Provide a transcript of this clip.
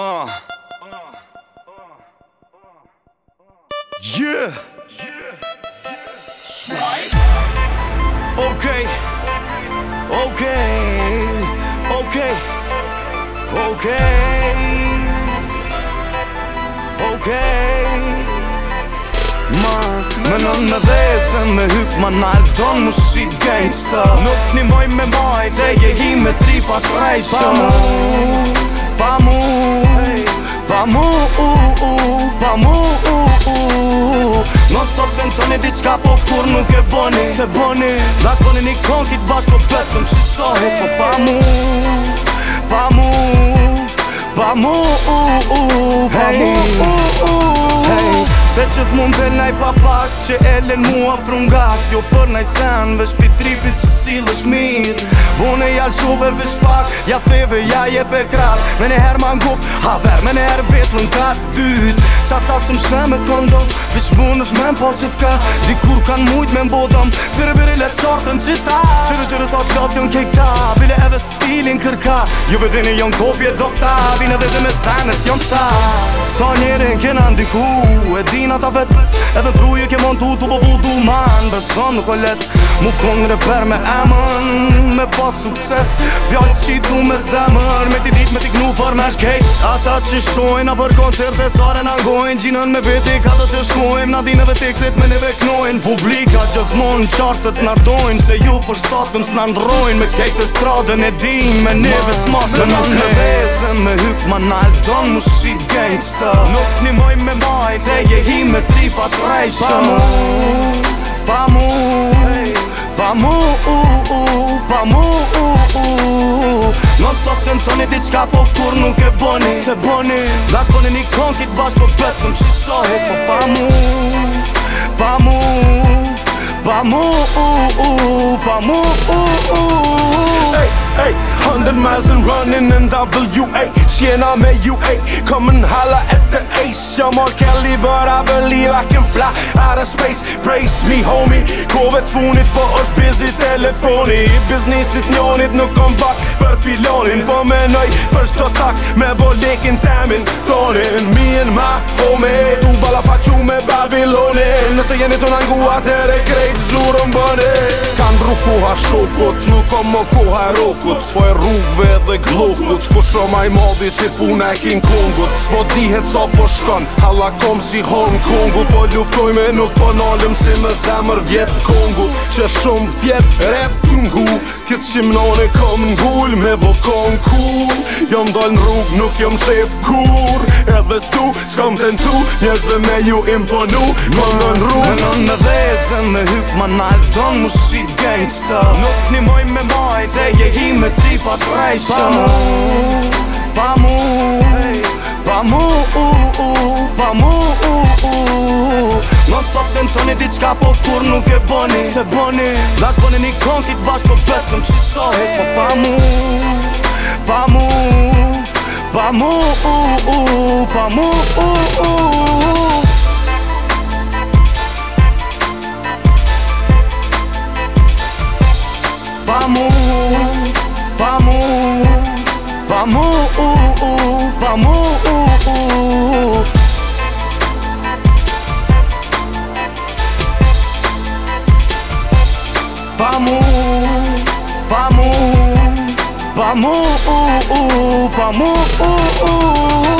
Uh. Uh, uh, uh, uh. Yeah. Okay. Okay. Okay. Okay. Okay. Ma Më nëmë me vezë dhe me hypë ma nartë Donë mu shqit gangsta Nuk një moj me moj Se je hi me tri pa krejshëm Pa mu mu u u pa mu u u non sto vento ne di ska po kur nu ke boni se boni La boni ni con ti bas po pesum ci so e po pa mu pa mu pa mu u u pa mu u u Se që të mund dhe naj papak që elen mua frungat Jo për naj sen vesh pi tripit që silë është mirë në jalë quve vish pak Ja theve ja je pe krat Me ne her ma ngup haver Me ne her vetë në kat dyt Qa ta së më shëmë e këndon Vish mu është me më po që t'ka Dikur kanë mujt me mbodëm Thire biri le qartën qita Qyru qyru sa gjot jon kejta Bile edhe stilin kërka Ju vedini jon kopje dokta Vine dhe dhe me senet jon qta Sa njerën kena ndiku E dina ta vetë edhe truj tu tu po vudu man Beson nuk o let Mu kong reper me emën Me pas sukses Vjallë që i du me zemër Me ti dit me ti cash cake Ata që shojnë a për e sare në angojnë Gjinën me veti ka të që shkojmë Na dineve tekset me neve knojnë Publika që thmonë qartët në dojnë Se ju për shtatëm së në ndrojnë Me kejtë e stradën e dinë Me neve s'matën në në të Me hypë ma në aldon mu shi gangsta Nuk një moj me maj Se je hi me tri pa të rejshë Pa mu, pa mu, pa mu, pa mu, diçka po kur nuk e boni Se boni Da të boni një konkit bashkë po besëm që sohe Po pa mu Pa mu Pa mu uh, uh, Pa mu uh, uh. Hundred miles and running in WA She and I'm at UA Come and holla at the ace I'm on Kelly but I believe I can fly Out of space, praise me homie Covid funit po është busy telefoni I biznisit njonit nuk kom vak për filonin Po menoj nëj për shto tak me bo lekin temin tonin Me and my homie Tu bala faqu me Babylonin Nëse jeni të nanguat e rekrejt zhurën bëni ndru ku ha shokut Nuk ka më ku ha rokut Po e rrugve dhe glukut Po shumë a si puna e kin kongut Spo dihet sa so po shkon Halla kom si Hong kongut Po luftojme me nuk po nalim si me zemër vjet kongut Që shumë vjet rep të ngu Këtë qim nore kom ngull me vokon ku Jom dal në rrug nuk jom shef kur edhe stu Shkom të ndu, njërë dhe me ju imponu Më në nëndru Në në në dhe zë në hyp ma nalë Do në shi gangsta Nuk një moj me moj Se je hi me ti pa të rejshë Pa mu, pa mu Pa mu, u, u, pa mu, u, u Non stop të në toni, diqka po kur nuk e boni Se boni Da boni një konkit bashkë po besëm që sohe Pa mu, pa mu Pa mu Pamu, pamu, pamu, pamu, pamu, pamu. По-му, у, у, по у, у.